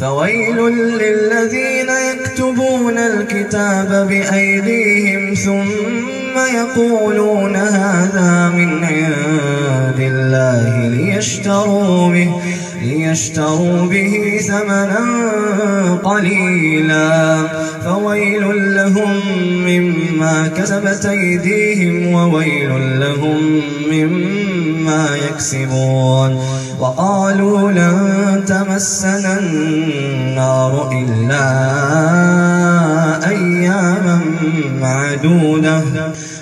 فويل للذين يكتبون الكتاب بأيديهم ثم يقولون هذا من عند الله ليشتروا به. ليشتروا به ثمنا قليلا. فويل لهم مما كسبت أيديهم وويل لهم مما يكسبون. وقالوا لن تمسنا النار إلا أياما معدودة.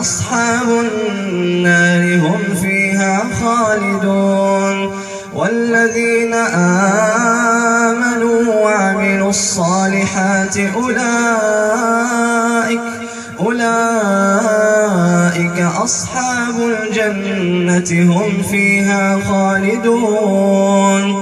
أصحاب النار هم فيها خالدون والذين آمنوا وعملوا الصالحات أولئك أولئك أصحاب الجنة هم فيها خالدون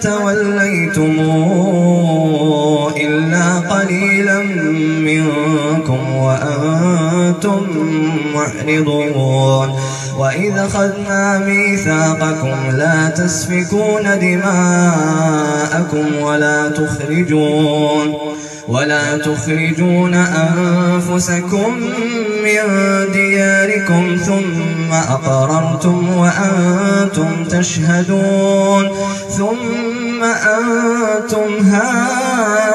توليتم إلا قليلا منكم وأنتم معرضون. وإذا خذنا ميثاقكم لا تسفكون دماءكم ولا تخرجون ولا تخرجون أنفسكم من دياركم ثم أقررتم وأنتم تشهدون ثم أنتم هؤلاء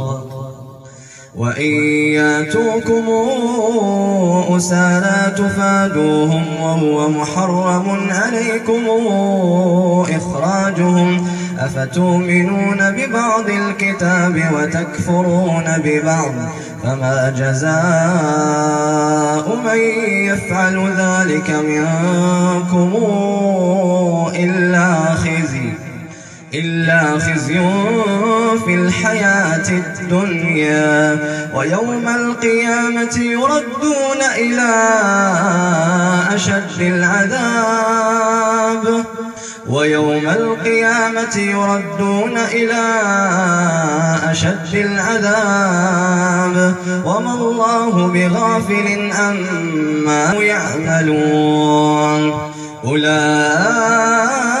وإن ياتوكم أسالا تفادوهم وهو محرم عليكم إخراجهم أفتؤمنون ببعض الكتاب وتكفرون ببعض فما جزاء من يفعل ذلك منكم إلا خزي إلا خزي في الحياة الدنيا ويوم القيامة يردون إلى أشد العذاب ويوم القيامة يردون إلى أشد العذاب. وما الله بغافل أما يعملون. أولئك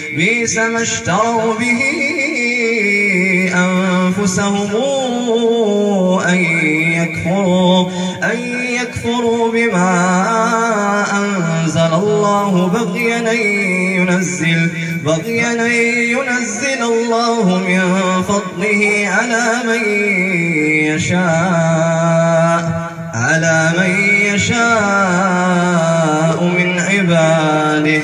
بيس ما اشتروا به أنفسهم أن يكفروا, أن يكفروا بما أنزل الله. بغيا ينزل بغيا ينزل الله من فضله على من يشاء على من يشاء من عباده.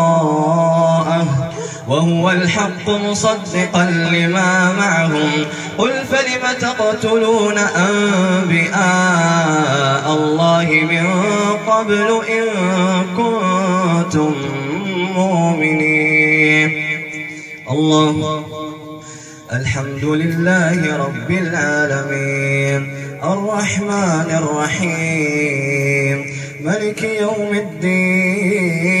وهو الحق مصدقا لما معهم. قل فلم تقتلون أنبئاء الله من قبل إن كنتم مؤمنين؟ الله. الحمد لله رب العالمين. الرحمن الرحيم. ملك يوم الدين.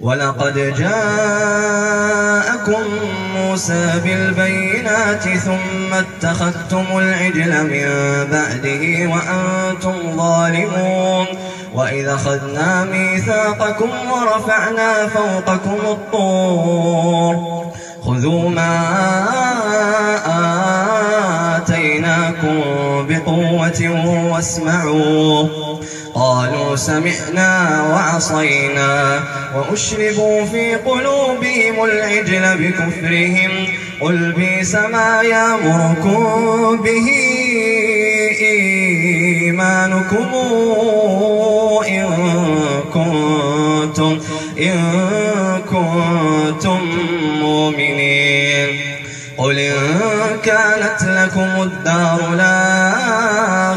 ولقد جاءكم موسى بالبينات ثم اتخذتم العجل من بعده وأنتم ظالمون. وإذا خذنا ميثاقكم ورفعنا فوقكم الطور. خذوا ما آتيناكم بقوة واسمعوا. قالوا سمعنا وعصينا وأشربوا في قلوبهم العجل بكفرهم. قل بيس ما يامركم به إيمانكم إن كنتم, إن كنتم مؤمنين. قل إن كانت لكم الدار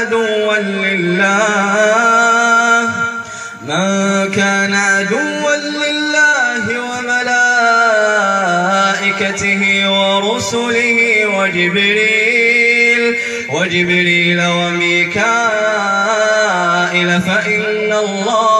عدوا لله. من كان عدوا لله وملائكته ورسله وجبريل وجبريل وميكائيل فإن الله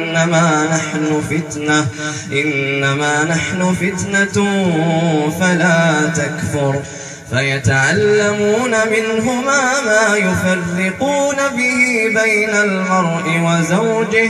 إنما نحن فتنة إنما نحن فتنة فلا تكفر. فيتعلمون منهما ما يفرقون به بين المرء وزوجه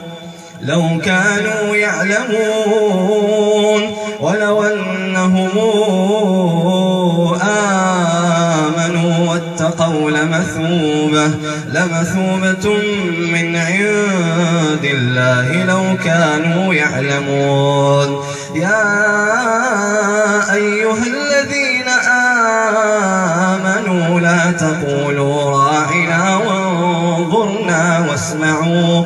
لو كانوا يعلمون ولو أنهم آمنوا واتقوا لمثوبة لمثوبة من عند الله لو كانوا يعلمون. يا أيها الذين آمنوا لا تقولوا راعنا وانظرنا واسمعوا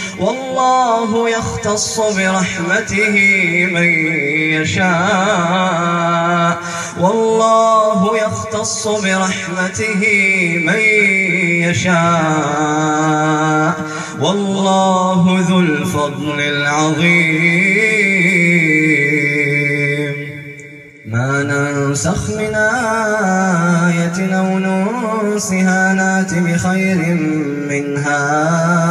والله يختص برحمته من يشاء. والله يختص برحمته من يشاء. والله ذو الفضل العظيم. ما ننسخ من آية أو ننسها نات بخير منها.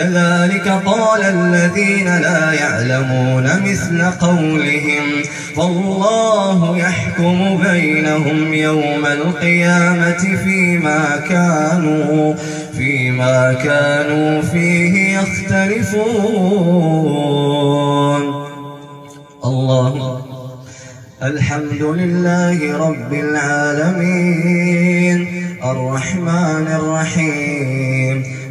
كذلك قال الذين لا يعلمون مثل قولهم فالله يحكم بينهم يوم القيامة فيما كانوا فيما كانوا فيه يختلفون. الله الحمد لله رب العالمين الرحمن الرحيم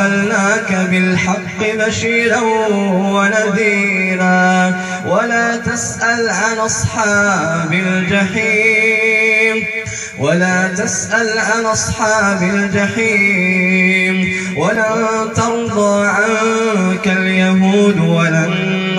أرسلناك بالحق بشيرا ونذيرا. ولا تسأل عن أصحاب الجحيم. ولا تسأل عن أصحاب الجحيم. ولن ترضى عنك اليهود ولا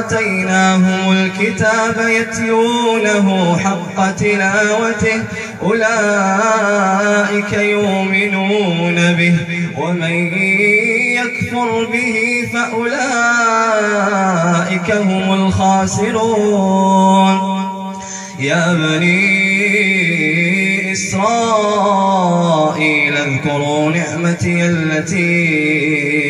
آتيناهم الكتاب يتلونه حق تلاوته أولئك يؤمنون به ومن يكفر به فأولئك هم الخاسرون. يا بني إسرائيل اذكروا نعمتي التي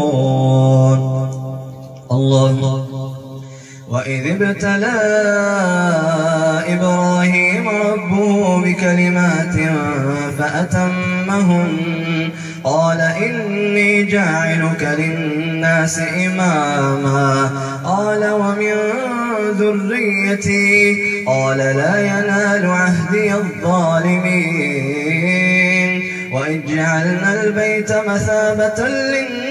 الله. وإذ ابتلى إبراهيم ربه بكلمات فأتمهن قال إني جاعلك للناس إماما قال ومن ذريتي قال لا ينال عهدي الظالمين وإذ جعلنا البيت مثابة للناس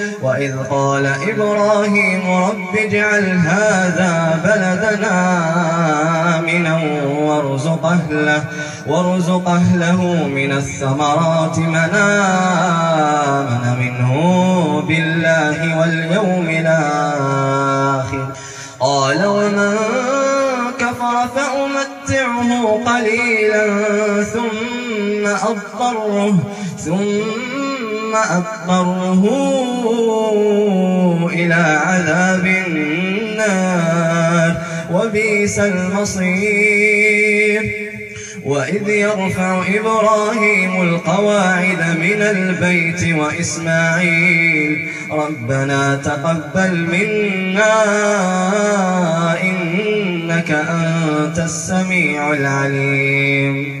وإذ قال إبراهيم رب اجعل هذا بلدنا آمنا وارزق أهله, وارزق أهله من الثمرات من آمن منه بالله واليوم الآخر. قال ومن كفر فأمتعه قليلا ثم أضطره ثم أضطره إلى عذاب النار. وبئس المصير. وإذ يرفع إبراهيم القواعد من البيت وإسماعيل ربنا تقبل منا إنك أنت السميع العليم.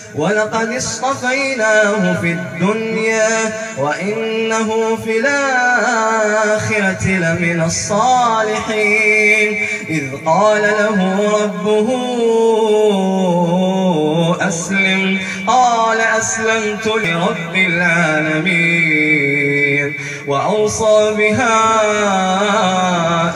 ولقد اصطفيناه في الدنيا وإنه في الآخرة لمن الصالحين. إذ قال له ربه أسلم قال أسلمت لرب العالمين. وأوصى بها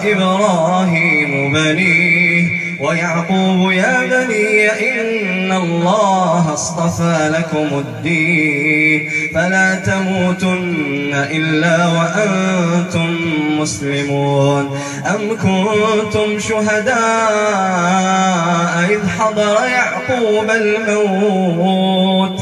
إبراهيم بنيه. ويعقوب يا بني إن الله اصطفى لكم الدين فلا تموتن إلا وأنتم مسلمون أم كنتم شهداء إذ حضر يعقوب الموت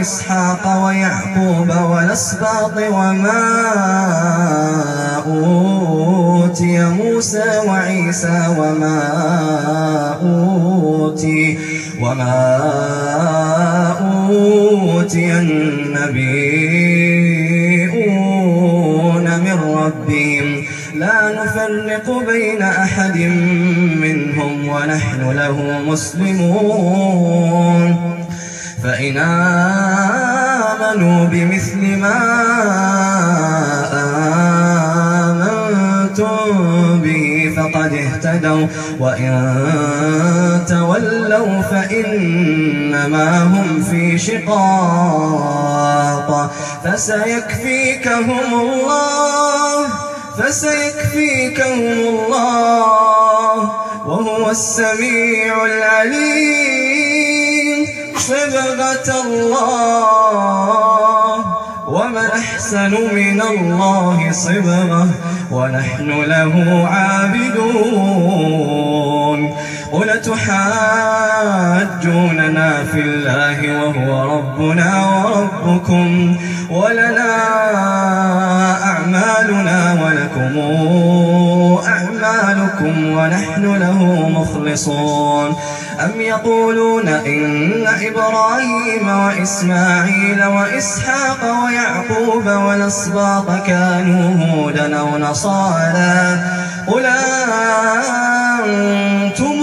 وإسحاق ويعقوب والأسباط وما به فقد اهتدوا. وإن تولوا فإنما هم في شقاق. فسيكفيكهم الله فسيكفيكهم الله. وهو السميع العليم. صبغة الله. ومن أحسن من الله صبغة. ونحن له عابدون. قل تحاجوننا في الله وهو ربنا وربكم ولنا أعمالنا ولكم أعمالكم ونحن له مخلصون. أم يقولون إن إبراهيم وإسماعيل وإسحاق ويعقوب والأسباط كانوا هودا أو نصارى قل أنتم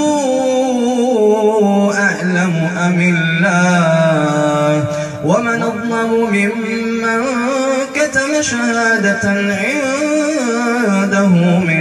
أعلم أم الله؟ ومن أظلم ممن كتم شهادة عنده